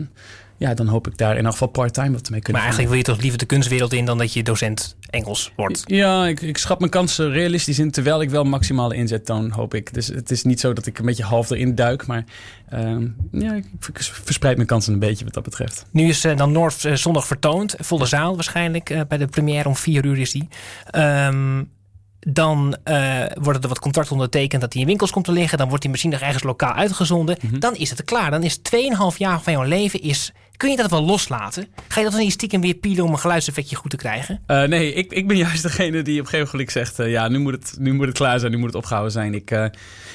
ja, dan hoop ik daar in elk geval part-time wat mee kunnen Maar eigenlijk wil je toch liever de kunstwereld in dan dat je docent Engels wordt? Ja, ik, ik schat mijn kansen realistisch in, terwijl ik wel maximale inzet toon, hoop ik. Dus het is niet zo dat ik een beetje half erin duik, maar uh, ja, ik, verspreid mijn kansen een beetje wat dat betreft. Nu is uh, dan Noord uh, zondag vertoond, volle zaal waarschijnlijk, uh, bij de première om vier uur is die. Um, dan uh, worden er wat contracten ondertekend dat hij in winkels komt te liggen. Dan wordt hij misschien nog ergens lokaal uitgezonden. Mm -hmm. Dan is het klaar. Dan is 2,5 jaar van jouw leven is Kun je dat wel loslaten? Ga je dat dan niet stiekem weer pielen om een geluidseffectje goed te krijgen? Uh, nee, ik, ik ben juist degene die op een gegeven moment zegt... Uh, ja, nu moet, het, nu moet het klaar zijn, nu moet het opgehouden zijn. Ik, uh,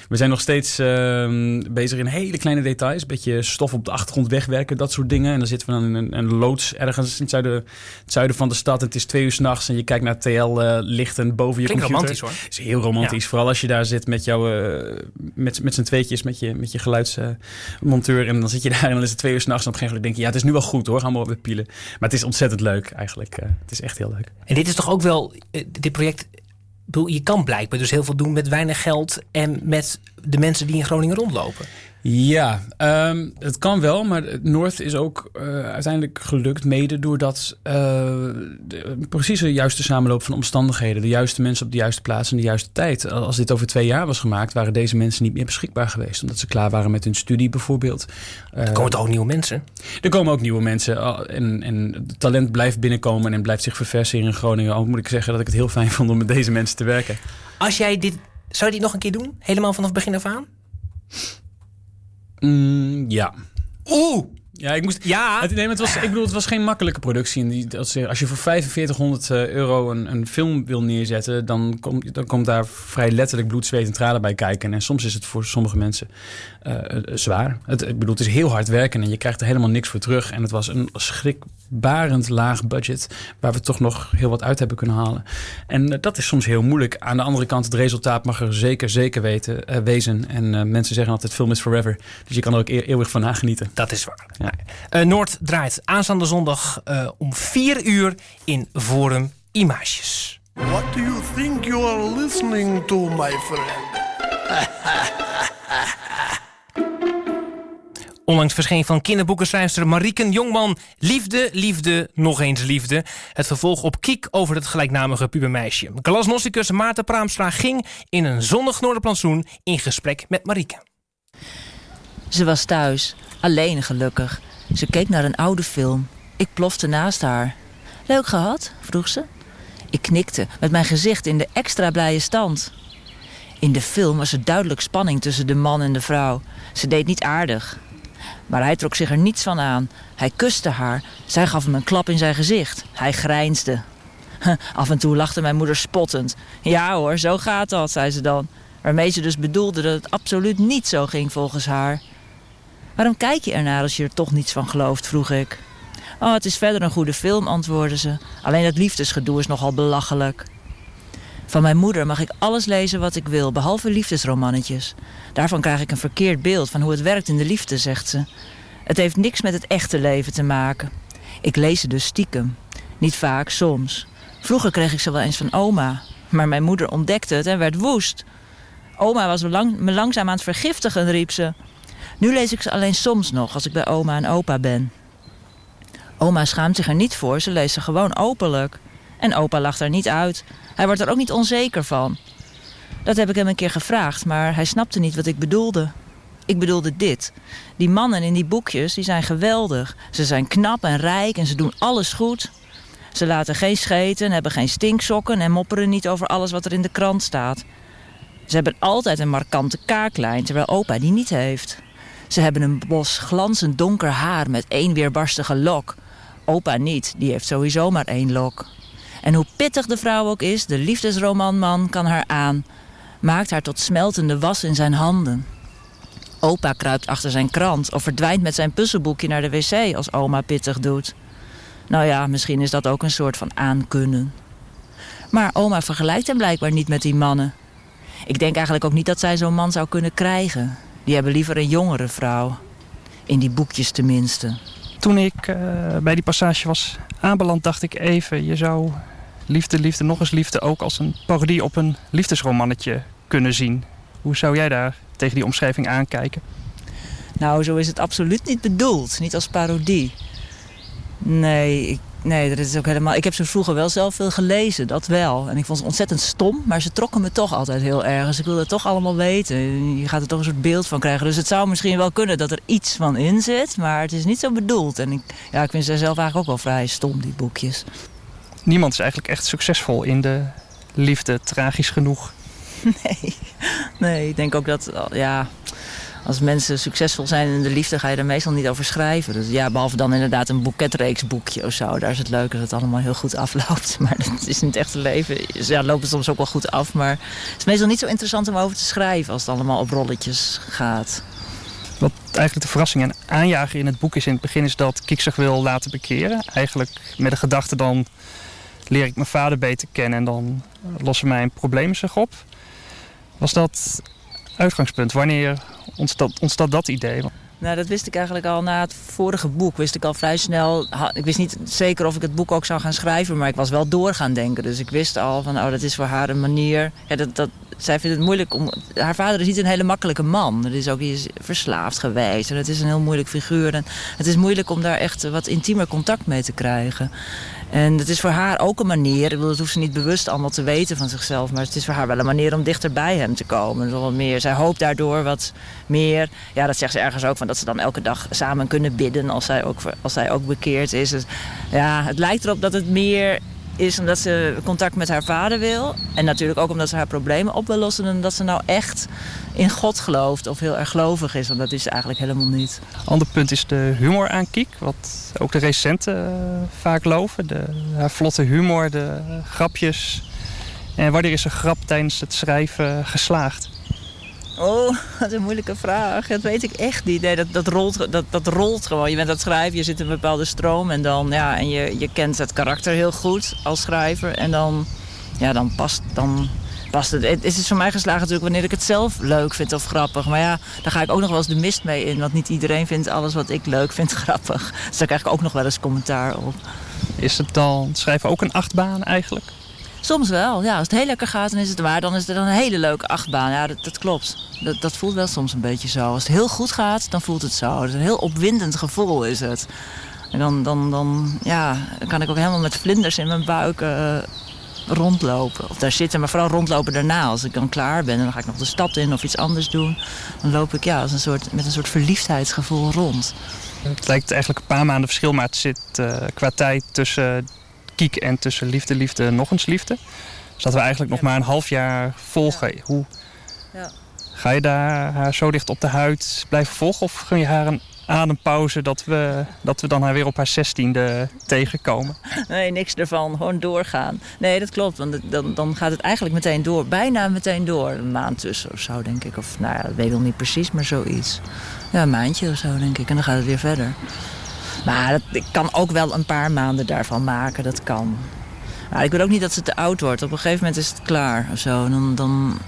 we zijn nog steeds ehm, bezig in hele kleine details. Een beetje stof op de achtergrond wegwerken, dat soort dingen. En dan zitten we dan in een, een loods ergens in het zuiden, het zuiden van de stad. Het is twee uur s'nachts en je kijkt naar TL-lichten boven je Klinkt computer. romantisch hoor. Het is heel romantisch. Vooral als je daar zit met jou, met, met z'n tweetjes, met je, met je geluidsmonteur. en dan zit je daar en dan is het twee uur s'nachts. En op een gegeven moment denk je, ja, het is nu wel goed hoor. Gaan we weer pielen. Maar het is ontzettend leuk eigenlijk. het is echt heel leuk. En dit is toch ook wel, dit project je kan blijkbaar dus heel veel doen met weinig geld en met de mensen die in Groningen rondlopen. Ja, um, het kan wel, maar North is ook uh, uiteindelijk gelukt, mede doordat uh, de, precies de juiste samenloop van omstandigheden, de juiste mensen op de juiste plaats en de juiste tijd. Als dit over twee jaar was gemaakt, waren deze mensen niet meer beschikbaar geweest, omdat ze klaar waren met hun studie bijvoorbeeld. Uh, er komen toch ook nieuwe mensen? Er komen ook nieuwe mensen en, en talent blijft binnenkomen en blijft zich verversen hier in Groningen. Ook moet ik zeggen dat ik het heel fijn vond om met deze mensen te werken. Als jij dit, zou je dit nog een keer doen? Helemaal vanaf begin af aan? Mm, ja. Oeh! Ja, ik moest. Ja. Het, nee, het was, ik bedoel, het was geen makkelijke productie. En die, als, als je voor 4500 euro een, een film wil neerzetten, dan, komt dan komt daar vrij letterlijk bloed, zweet en tranen bij kijken. En soms is het voor sommige mensen uh, zwaar. Het, ik bedoel, het is heel hard werken en je krijgt er helemaal niks voor terug. En het was een schrikbarend laag budget, waar we toch nog heel wat uit hebben kunnen halen. En uh, dat is soms heel moeilijk. Aan de andere kant, het resultaat mag er zeker, zeker weten, uh, wezen. En mensen zeggen altijd, film is forever. Dus je kan er ook eeuwig van nagenieten. Dat is waar. Ja. Uh, Noord draait aanstaande zondag uh, om 4 uur in Forum Images. What do you think you are listening to, my friend? Onlangs verscheen van kinderboekenschrijfster Mariken Jongman Liefde, Liefde, nog eens Liefde. Het vervolg op Kiek over het gelijknamige pubermeisje. Glasnosticus Maarten Praamstra ging in een zonnig noorderplantsoen in gesprek met Marieke. Ze was thuis, alleen gelukkig. Ze keek naar een oude film. Ik plofte naast haar. Leuk gehad? vroeg ze. Ik knikte, met mijn gezicht in de extra blije stand. In de film was er duidelijk spanning tussen de man en de vrouw. Ze deed niet aardig. Maar hij trok zich er niets van aan. Hij kuste haar. Zij gaf hem een klap in zijn gezicht. Hij grijnsde. Af en toe lachte mijn moeder spottend. Ja hoor, zo gaat dat, zei ze dan. Waarmee ze dus bedoelde dat het absoluut niet zo ging volgens haar. Waarom kijk je ernaar als je er toch niets van gelooft, vroeg ik. Oh, het is verder een goede film, antwoordde ze. Alleen dat liefdesgedoe is nogal belachelijk. Van mijn moeder mag ik alles lezen wat ik wil, behalve liefdesromannetjes. Daarvan krijg ik een verkeerd beeld van hoe het werkt in de liefde, zegt ze. Het heeft niks met het echte leven te maken. Ik lees ze dus stiekem. Niet vaak, soms. Vroeger kreeg ik ze wel eens van oma. Maar mijn moeder ontdekte het en werd woest. Oma was me, lang, me langzaam aan het vergiftigen, riep ze. Nu lees ik ze alleen soms nog, als ik bij oma en opa ben. Oma schaamt zich er niet voor, ze leest ze gewoon openlijk. En opa lacht er niet uit. Hij wordt er ook niet onzeker van. Dat heb ik hem een keer gevraagd, maar hij snapte niet wat ik bedoelde. Ik bedoelde dit. Die mannen in die boekjes, die zijn geweldig. Ze zijn knap en rijk en ze doen alles goed. Ze laten geen scheten, hebben geen stinksokken... en mopperen niet over alles wat er in de krant staat. Ze hebben altijd een markante kaaklijn, terwijl opa die niet heeft. Ze hebben een bos glanzend donker haar met één weerbarstige lok. Opa niet, die heeft sowieso maar één lok. En hoe pittig de vrouw ook is, de liefdesromanman kan haar aan. Maakt haar tot smeltende was in zijn handen. Opa kruipt achter zijn krant of verdwijnt met zijn puzzelboekje naar de wc als oma pittig doet. Nou ja, misschien is dat ook een soort van aankunnen. Maar oma vergelijkt hem blijkbaar niet met die mannen. Ik denk eigenlijk ook niet dat zij zo'n man zou kunnen krijgen. Die hebben liever een jongere vrouw. In die boekjes tenminste. Toen ik uh, bij die passage was aanbeland, dacht ik even... je zou Liefde, Liefde, nog eens Liefde... ook als een parodie op een liefdesromannetje kunnen zien. Hoe zou jij daar tegen die omschrijving aankijken? Nou, zo is het absoluut niet bedoeld. Niet als parodie. Nee, ik, nee, dat is ook helemaal... Ik heb ze vroeger wel zelf veel gelezen, dat wel. En ik vond ze ontzettend stom, maar ze trokken me toch altijd heel erg. Dus ik wilde het toch allemaal weten. Je gaat er toch een soort beeld van krijgen. Dus het zou misschien wel kunnen dat er iets van in zit, maar het is niet zo bedoeld. En ik, ja, ik vind ze zelf eigenlijk ook wel vrij stom, die boekjes. Niemand is eigenlijk echt succesvol in de liefde, tragisch genoeg. Nee, nee ik denk ook dat... Ja, als mensen succesvol zijn in de liefde, ga je daar meestal niet over schrijven. Dus ja, behalve dan inderdaad een boeketreeksboekje of zo. Daar is het leuk dat het allemaal heel goed afloopt. Maar dat is in het echte leven. Ja, loopt het soms ook wel goed af. Maar het is meestal niet zo interessant om over te schrijven als het allemaal op rolletjes gaat. Wat eigenlijk de verrassing en aanjager in het boek is in het begin is dat Kik zich wil laten bekeren. Eigenlijk met de gedachte dan leer ik mijn vader beter kennen en dan lossen mijn problemen zich op. Was dat uitgangspunt? Wanneer ontstaat, ontstaat dat idee? Nou, dat wist ik eigenlijk al na het vorige boek. Wist ik al vrij snel. Ik wist niet zeker of ik het boek ook zou gaan schrijven, maar ik was wel door gaan denken. Dus ik wist al van, oh, dat is voor haar een manier. Ja, dat, dat, zij vindt het moeilijk om. Haar vader is niet een hele makkelijke man. Er is ook is verslaafd geweest. En het is een heel moeilijk figuur. En het is moeilijk om daar echt wat intiemer contact mee te krijgen. En het is voor haar ook een manier, dat hoeft ze niet bewust allemaal te weten van zichzelf, maar het is voor haar wel een manier om dichter bij hem te komen. Wat meer. Zij hoopt daardoor wat meer, ja dat zegt ze ergens ook, van dat ze dan elke dag samen kunnen bidden als zij ook, als zij ook bekeerd is. ja, het lijkt erop dat het meer is omdat ze contact met haar vader wil. En natuurlijk ook omdat ze haar problemen op wil lossen. En dat ze nou echt in God gelooft of heel erg gelovig is. Want dat is ze eigenlijk helemaal niet. Ander punt is de humor aan Kiek. Wat ook de recenten uh, vaak loven. De, haar vlotte humor, de grapjes. En wanneer is een grap tijdens het schrijven geslaagd? Oh, wat een moeilijke vraag. Dat weet ik echt niet. Dat, dat, rolt, dat, dat rolt gewoon. Je bent aan het schrijven, je zit in een bepaalde stroom. En, dan, ja, en je, je kent het karakter heel goed als schrijver. En dan, ja, dan, past, dan past het. Het is voor mij geslagen natuurlijk wanneer ik het zelf leuk vind of grappig. Maar ja, daar ga ik ook nog wel eens de mist mee in. Want niet iedereen vindt alles wat ik leuk vind grappig. Dus daar krijg ik ook nog wel eens commentaar op. Is het dan schrijven ook een achtbaan eigenlijk? Soms wel, ja. Als het heel lekker gaat, dan is het waar. Dan is het een hele leuke achtbaan. Ja, dat, klopt. Dat, dat voelt wel soms een beetje zo. Als het heel goed gaat, dan voelt het zo. Het is een heel opwindend gevoel is het. En dan, dan, dan, ja, kan ik ook helemaal met vlinders in mijn buik uh, rondlopen. Of daar zitten, maar vooral rondlopen daarna. Als ik dan klaar ben, dan ga ik nog de stad in of iets anders doen. Dan loop ik ja, als een soort, met een soort verliefdheidsgevoel rond. Het lijkt eigenlijk een paar maanden verschil, maar het zit uh, qua tijd tussen kiek en tussen liefde, liefde, nog eens liefde. Dus dat we eigenlijk nog maar een half jaar volgen. Hoe ja. ga je daar haar zo dicht op de huid blijven volgen? Of gun je haar een adempauze dat we, dat we dan haar weer op haar zestiende tegenkomen? Nee, niks ervan. Gewoon doorgaan. Nee, dat klopt. Want dan, dan gaat het eigenlijk meteen door. Bijna meteen door. Een maand tussen of zo, denk ik. Of nou ja, dat weet ik nog niet precies, maar zoiets. Ja, een maandje of zo, denk ik. En dan gaat het weer verder. Maar dat, ik kan ook wel een paar maanden daarvan maken, dat kan. Maar ik wil ook niet dat ze te oud wordt. Op een gegeven moment is het klaar of zo. Dan, dan,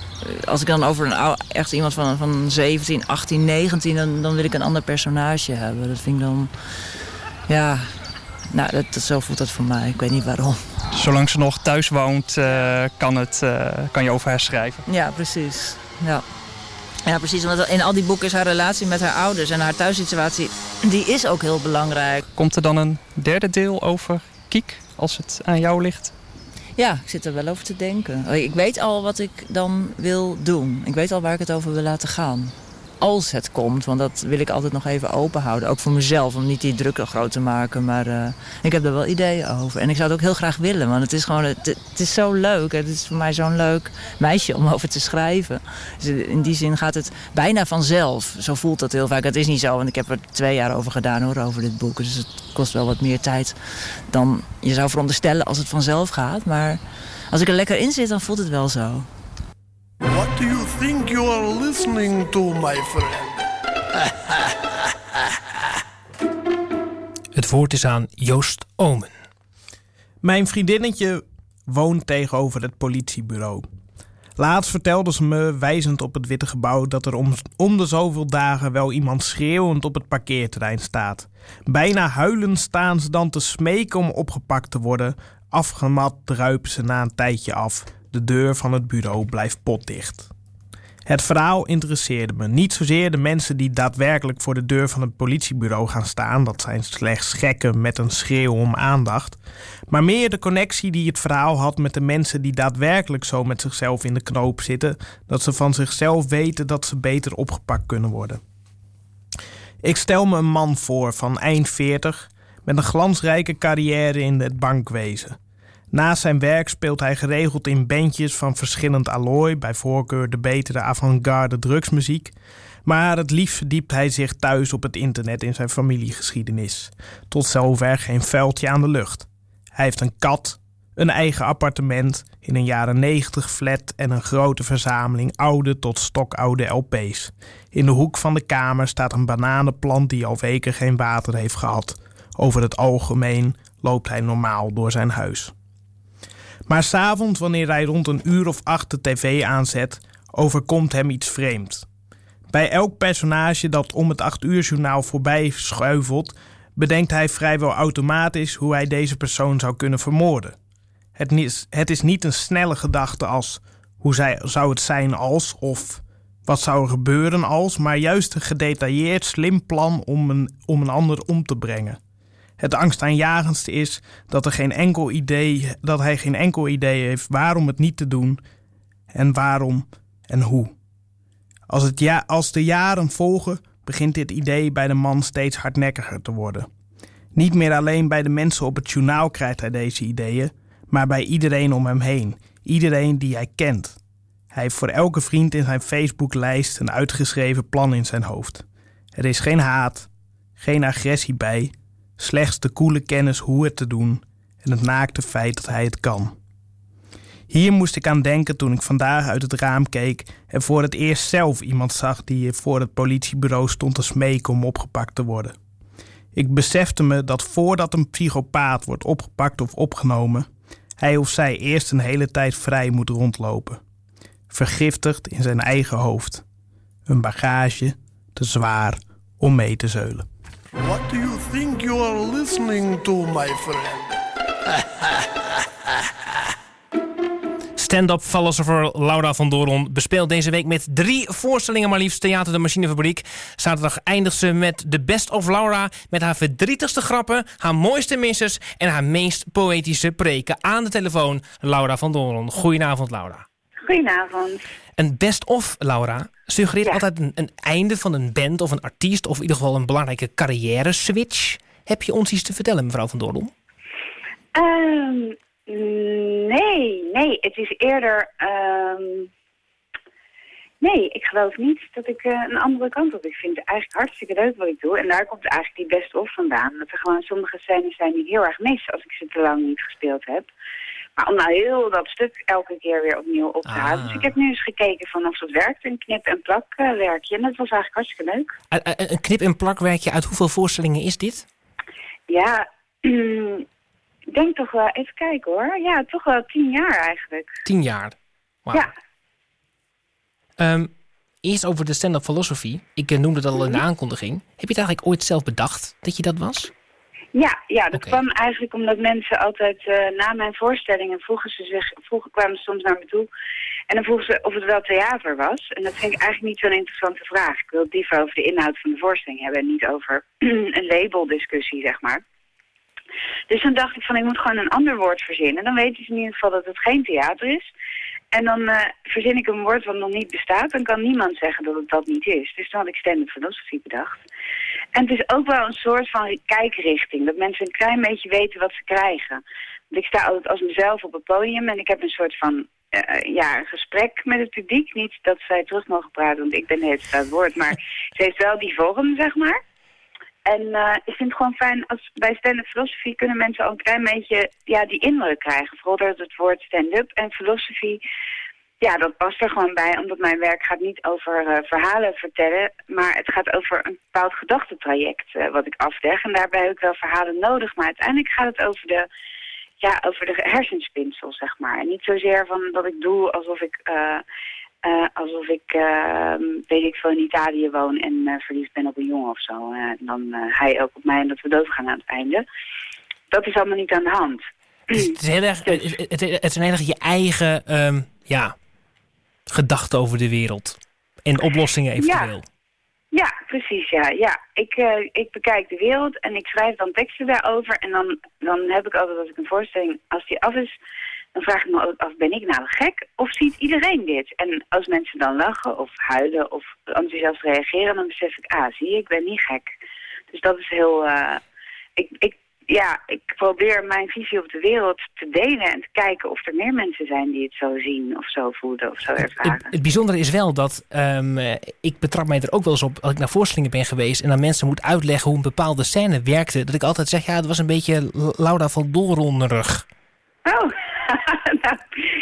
als ik dan over een echt iemand van, van 17, 18, 19... Dan, dan wil ik een ander personage hebben. Dat vind ik dan... Ja, nou, dat, zo voelt dat voor mij. Ik weet niet waarom. Zolang ze nog thuis woont, uh, kan, het, uh, kan je over haar schrijven? Ja, precies. Ja. Ja, precies. Want in al die boeken is haar relatie met haar ouders en haar thuissituatie, die is ook heel belangrijk. Komt er dan een derde deel over Kiek, als het aan jou ligt? Ja, ik zit er wel over te denken. Ik weet al wat ik dan wil doen. Ik weet al waar ik het over wil laten gaan als het komt. Want dat wil ik altijd nog even open houden. Ook voor mezelf, om niet die druk groot te maken. Maar uh, ik heb er wel ideeën over. En ik zou het ook heel graag willen. Want het is gewoon, het, het is zo leuk. Het is voor mij zo'n leuk meisje om over te schrijven. Dus in die zin gaat het bijna vanzelf. Zo voelt dat heel vaak. Het is niet zo, want ik heb er twee jaar over gedaan hoor, over dit boek. Dus het kost wel wat meer tijd dan je zou veronderstellen als het vanzelf gaat. Maar als ik er lekker in zit, dan voelt het wel zo. Do you think you are listening to, my friend? Het woord is aan Joost Omen. Mijn vriendinnetje woont tegenover het politiebureau. Laatst vertelde ze me, wijzend op het witte gebouw, dat er om, om de zoveel dagen wel iemand schreeuwend op het parkeerterrein staat. Bijna huilend staan ze dan te smeken om opgepakt te worden. Afgemat druipen ze na een tijdje af. De deur van het bureau blijft potdicht. Het verhaal interesseerde me. Niet zozeer de mensen die daadwerkelijk voor de deur van het politiebureau gaan staan, dat zijn slechts gekken met een schreeuw om aandacht, maar meer de connectie die het verhaal had met de mensen die daadwerkelijk zo met zichzelf in de knoop zitten, dat ze van zichzelf weten dat ze beter opgepakt kunnen worden. Ik stel me een man voor van eind 40 met een glansrijke carrière in het bankwezen. Naast zijn werk speelt hij geregeld in bandjes van verschillend allooi, bij voorkeur de betere avant-garde drugsmuziek. Maar het liefst verdiept hij zich thuis op het internet in zijn familiegeschiedenis. Tot zover geen vuiltje aan de lucht. Hij heeft een kat, een eigen appartement in een jaren 90 flat en een grote verzameling oude tot stokoude LP's. In de hoek van de kamer staat een bananenplant die al weken geen water heeft gehad. Over het algemeen loopt hij normaal door zijn huis. Maar s'avonds, wanneer hij rond een uur of acht de tv aanzet, overkomt hem iets vreemds. Bij elk personage dat om het 8 uur journaal voorbij schuivelt, bedenkt hij vrijwel automatisch hoe hij deze persoon zou kunnen vermoorden. Het is, het is niet een snelle gedachte als hoe zou het zijn als of wat zou er gebeuren als, maar juist een gedetailleerd slim plan om een, om een ander om te brengen. Het angstaanjagendste is dat, er geen enkel idee, dat hij geen enkel idee heeft waarom het niet te doen en waarom en hoe. Als, het ja, als de jaren volgen, begint dit idee bij de man steeds hardnekkiger te worden. Niet meer alleen bij de mensen op het journaal krijgt hij deze ideeën, maar bij iedereen om hem heen, iedereen die hij kent. Hij heeft voor elke vriend in zijn Facebooklijst een uitgeschreven plan in zijn hoofd. Er is geen haat, geen agressie bij, slechts de koele kennis hoe het te doen en het naakte feit dat hij het kan. Hier moest ik aan denken toen ik vandaag uit het raam keek en voor het eerst zelf iemand zag die voor het politiebureau stond te smeken om opgepakt te worden. Ik besefte me dat voordat een psychopaat wordt opgepakt of opgenomen, hij of zij eerst een hele tijd vrij moet rondlopen. Vergiftigd in zijn eigen hoofd. Een bagage te zwaar om mee te zeulen. What do you think you are listening to, my friend? Stand-up philosopher Laura van Doron bespeelt deze week met drie voorstellingen maar liefst Theater de Machinefabriek. Zaterdag eindigt ze met de Best of Laura met haar verdrietigste grappen, haar mooiste missers en haar meest poëtische preken. Aan de telefoon Laura van Doron. Goedenavond Laura. Goedenavond. Een Best of Laura suggereert Ja. altijd een, een einde van een band of een artiest of in ieder geval een belangrijke carrière switch. Heb je ons iets te vertellen mevrouw van Doron? Ehm, nee, nee, het is eerder... ehm, nee, ik geloof niet dat ik eh, een andere kant op. Ik vind het eigenlijk hartstikke leuk wat ik doe. En daar komt eigenlijk die best of vandaan. Dat er gewoon sommige scènes zijn die heel erg mis als ik ze te lang niet gespeeld heb. Maar om nou heel dat stuk elke keer weer opnieuw op te Ah. halen. Dus ik heb nu eens gekeken van of dat werkt. Een knip- en plakwerkje. En dat was eigenlijk hartstikke leuk. Een- Een een knip- en plakwerkje uit hoeveel voorstellingen is dit? Ja, ik denk toch wel, even kijken hoor. Ja, toch wel tien jaar eigenlijk. Tien jaar. Wauw. Ja, Ehm, eerst over de stand-up philosophy. Ik eh, noemde het al in de aankondiging. Heb je het eigenlijk ooit zelf bedacht dat je dat was? Ja, ja dat kwam eigenlijk omdat mensen altijd eh, na mijn voorstellingen vroegen ze zich, vroegen kwamen ze soms naar me toe. En dan vroegen ze of het wel theater was. En dat vind ik eigenlijk niet zo'n interessante vraag. Ik wil het liever over de inhoud van de voorstelling hebben en niet over een labeldiscussie, zeg maar. Dus dan dacht ik van, ik moet gewoon een ander woord verzinnen. Dan weten ze in ieder geval dat het geen theater is. En dan eh, verzin ik een woord wat nog niet bestaat. Dan kan niemand zeggen dat het dat niet is. Dus toen had ik stand-up filosofie bedacht. En het is ook wel een soort van kijkrichting. Dat mensen een klein beetje weten wat ze krijgen. Want ik sta altijd als mezelf op het podium. En ik heb een soort van eh, ja, een gesprek met het publiek. Niet dat zij terug mogen praten, want ik ben de hele tijd het woord. Maar ze heeft wel die vorm, zeg maar. En eh, ik vind het gewoon fijn, als bij stand-up filosofie kunnen mensen al een klein beetje ja, die indruk krijgen. Vooral door het woord stand-up en filosofie. Ja, dat past er gewoon bij, omdat mijn werk gaat niet over eh, verhalen vertellen, maar het gaat over een bepaald gedachtentraject eh, wat ik afleg. En daarbij heb ik wel verhalen nodig, maar uiteindelijk gaat het over de, ja, over de hersenspinsel, zeg maar. En niet zozeer van dat ik doe alsof ik, eh, alsof ik eh, weet ik veel, in Italië woon en verliefd ben op een jongen of zo. En dan hij ook op mij en dat we doodgaan aan het einde. Dat is allemaal niet aan de hand. Het is, het is heel erg, het, het, het is heel erg je eigen ehm, ja, gedachten over de wereld. En oplossingen eventueel. Ja, precies, ja. ja. Ik, eh, ik bekijk de wereld en ik schrijf dan teksten daarover. En dan, dan heb ik altijd als ik een voorstelling, als die af is, dan vraag ik me ook af, ben ik nou gek of ziet iedereen dit? En als mensen dan lachen of huilen of enthousiast reageren, dan besef ik, ah, zie je, ik ben niet gek. Dus dat is heel... eh, ik, ik ja, ik probeer mijn visie op de wereld te delen en te kijken of er meer mensen zijn die het zo zien of zo voelen of zo ervaren. Het, het bijzondere is wel dat um, ik betrap mij er ook wel eens op als ik naar voorstellingen ben geweest en dan mensen moet uitleggen hoe een bepaalde scène werkte, dat ik altijd zeg, ja, het was een beetje Laura van Doornrug. Oh, nou,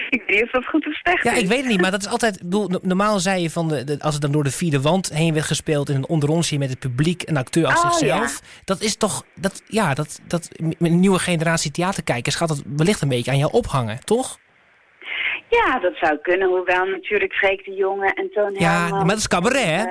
ik weet niet of dat goed of slecht Ja, ik weet het niet, maar dat is altijd... Bedoel, normaal zei je van, de, als het dan door de vierde wand heen werd gespeeld... in een onderonsje met het publiek, een acteur als Oh, zichzelf... dat is toch... Dat, ja, dat, dat, met een nieuwe generatie theaterkijkers gaat dat wellicht een beetje aan jou ophangen, toch? Ja, dat zou kunnen. Hoewel natuurlijk Freek de Jonge en Toon Ja, maar dat is cabaret, hè? eh,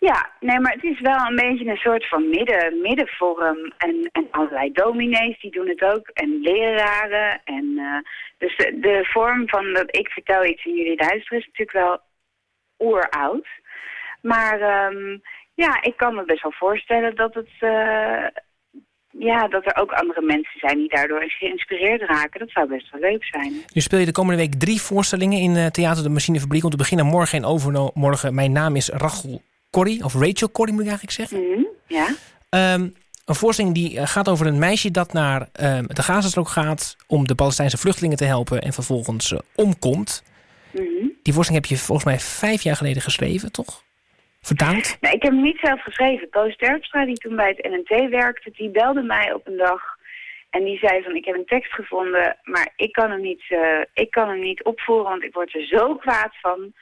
ja, nee, maar het is wel een beetje een soort van midden, middenvorm. En, en allerlei dominees, die doen het ook. En leraren. En, eh, dus de, vorm van dat ik vertel iets en jullie luisteren is natuurlijk wel oeroud. Maar ehm, ja, ik kan me best wel voorstellen dat het... eh, ja, dat er ook andere mensen zijn die daardoor geïnspireerd raken. Dat zou best wel leuk zijn. Nu speel je de komende week drie voorstellingen in eh, Theater de Machinefabriek. Om te beginnen morgen en overmorgen. Mijn naam is Rachel Corrie, of Rachel Corrie moet ik eigenlijk zeggen. Mhm, ja. Ehm, een voorstelling die eh, gaat over een meisje dat naar ehm, de Gazastrook gaat... om de Palestijnse vluchtelingen te helpen en vervolgens eh, omkomt. Mhm. Die voorstelling heb je volgens mij vijf jaar geleden geschreven, toch? Vertaald? Nee, ik heb hem niet zelf geschreven. Koos Terpstra, die toen bij het NNT werkte, die belde mij op een dag. En die zei van, ik heb een tekst gevonden, maar ik kan hem niet, eh, ik kan hem niet opvoeren, want ik word er zo kwaad van.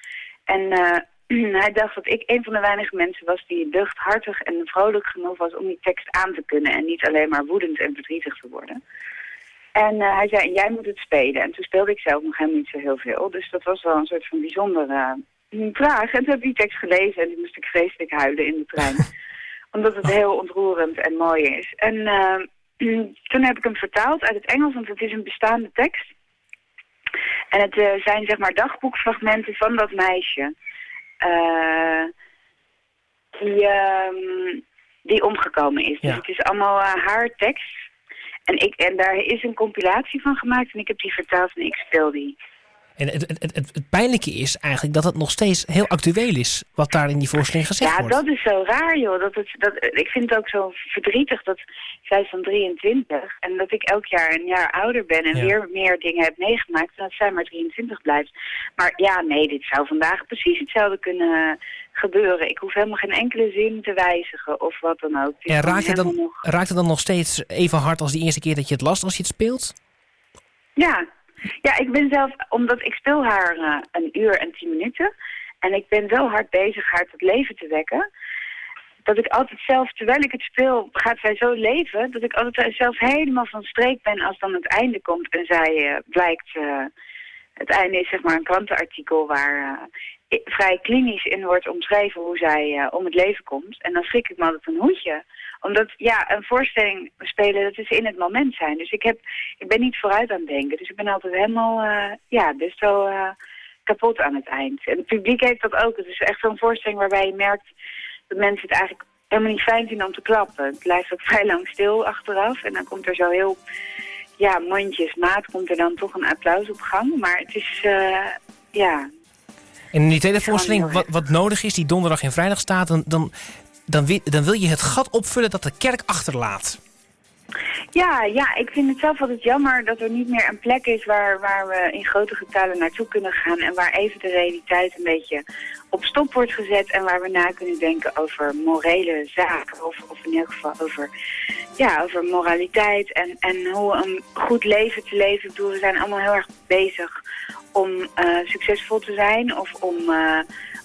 En hij dacht dat ik een van de weinige mensen was die luchthartig en vrolijk genoeg was om die tekst aan te kunnen. En niet alleen maar woedend en verdrietig te worden. En eh, hij zei, jij moet het spelen. En toen speelde ik zelf nog helemaal niet zo heel veel. Dus dat was wel een soort van bijzondere uh, vraag. En toen heb ik die tekst gelezen en toen moest ik vreselijk huilen in de trein. Omdat het heel ontroerend en mooi is. En uh, toen heb ik hem vertaald uit het Engels, want het is een bestaande tekst. En het uh, zijn zeg maar dagboekfragmenten van dat meisje. Uh, die, um, die omgekomen is. Ja. Dus het is allemaal uh, haar tekst. En, ik, en daar is een compilatie van gemaakt en ik heb die vertaald en ik speel die. En het, het, het, het, pijnlijke is eigenlijk dat het nog steeds heel actueel is... wat daar in die voorstelling gezegd ja, wordt. Ja, dat is zo raar, joh. Dat het, dat, ik vind het ook zo verdrietig dat zij is van 23... en dat ik elk jaar een jaar ouder ben en Ja. weer meer dingen heb meegemaakt... en dat zij maar 23 blijft. Maar ja, nee, dit zou vandaag precies hetzelfde kunnen gebeuren. Ik hoef helemaal geen enkele zin te wijzigen of wat dan ook. En gewoon raakt het, dan, nog- raakt het dan nog steeds even hard als die eerste keer dat je het last als je het speelt? Ja. Ja, ik ben zelf, omdat ik speel haar eh, een uur en tien minuten. En ik ben zo hard bezig haar tot leven te wekken. Dat ik altijd zelf, terwijl ik het speel, gaat zij zo leven. Dat ik altijd zelf helemaal van streek ben als dan het einde komt. En zij eh, blijkt, eh, het einde is zeg maar een krantenartikel waar vrij klinisch in wordt omschreven hoe zij om het leven komt. En dan schrik ik me altijd een hoedje omdat, ja, een voorstelling spelen, dat is in het moment zijn. Dus ik, heb, ik ben niet vooruit aan het denken. Dus ik ben altijd helemaal, eh, ja, best wel eh, kapot aan het eind. En het publiek heeft dat ook. Het is echt zo'n voorstelling waarbij je merkt dat mensen het eigenlijk helemaal niet fijn vinden om te klappen. Het blijft ook vrij lang stil achteraf. En dan komt er zo heel, ja, mondjesmaat komt er dan toch een applaus op gang. Maar het is, eh, ja, En in die tweede Gewoon voorstelling, heel wat, wat nodig is, die donderdag en vrijdag staat... dan, dan, dan, dan wil je het gat opvullen dat de kerk achterlaat. Ja, ja, ik vind het zelf altijd jammer dat er niet meer een plek is waar, waar we in grote getallen naartoe kunnen gaan. En waar even de realiteit een beetje op stop wordt gezet. En waar we na kunnen denken over morele zaken. Of, of in ieder geval over, ja, over moraliteit en, en hoe een goed leven te leven. Ik bedoel, we zijn allemaal heel erg bezig om eh, succesvol te zijn of om, eh,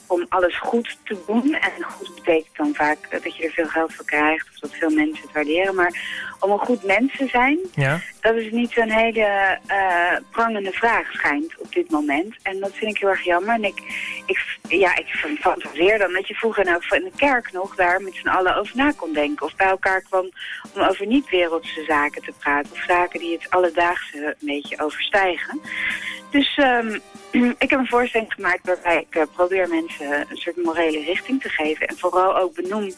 om alles goed te doen. En goed betekent dan vaak dat je er veel geld voor krijgt of dat veel mensen het waarderen. Maar om een goed mens te zijn, Ja? dat is niet zo'n hele eh, prangende vraag schijnt op dit moment. En dat vind ik heel erg jammer. En ik, ik, ja, ik fantaseer dan dat je vroeger geval in de kerk nog daar met z'n allen over na kon denken. Of bij elkaar kwam om over niet-wereldse zaken te praten. Of zaken die het alledaagse een beetje overstijgen. Dus ehm, ik heb een voorstelling gemaakt waarbij ik eh, probeer mensen een soort morele richting te geven. En vooral ook benoem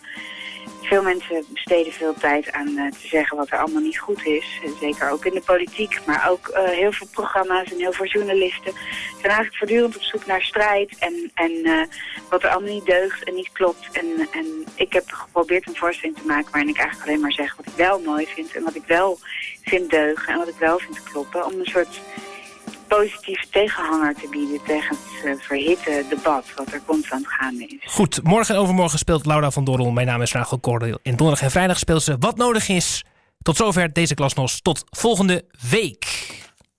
veel mensen besteden veel tijd aan eh, te zeggen wat er allemaal niet goed is. Zeker ook in de politiek, maar ook eh, heel veel programma's en heel veel journalisten zijn eigenlijk voortdurend op zoek naar strijd en, en wat er allemaal niet deugt en niet klopt. En, en ik heb geprobeerd een voorstelling te maken waarin ik eigenlijk alleen maar zeg wat ik wel mooi vind en wat ik wel vind deugen en wat ik wel vind kloppen. Om een soort positieve tegenhanger te bieden tegen het uh, verhitte debat wat er constant gaande is. Goed, morgen en overmorgen speelt Laura van Dorrel. Mijn naam is Rachel Cordeel. En donderdag en vrijdag speelt ze Wat Nodig Is. Tot zover deze klasnos. Tot volgende week.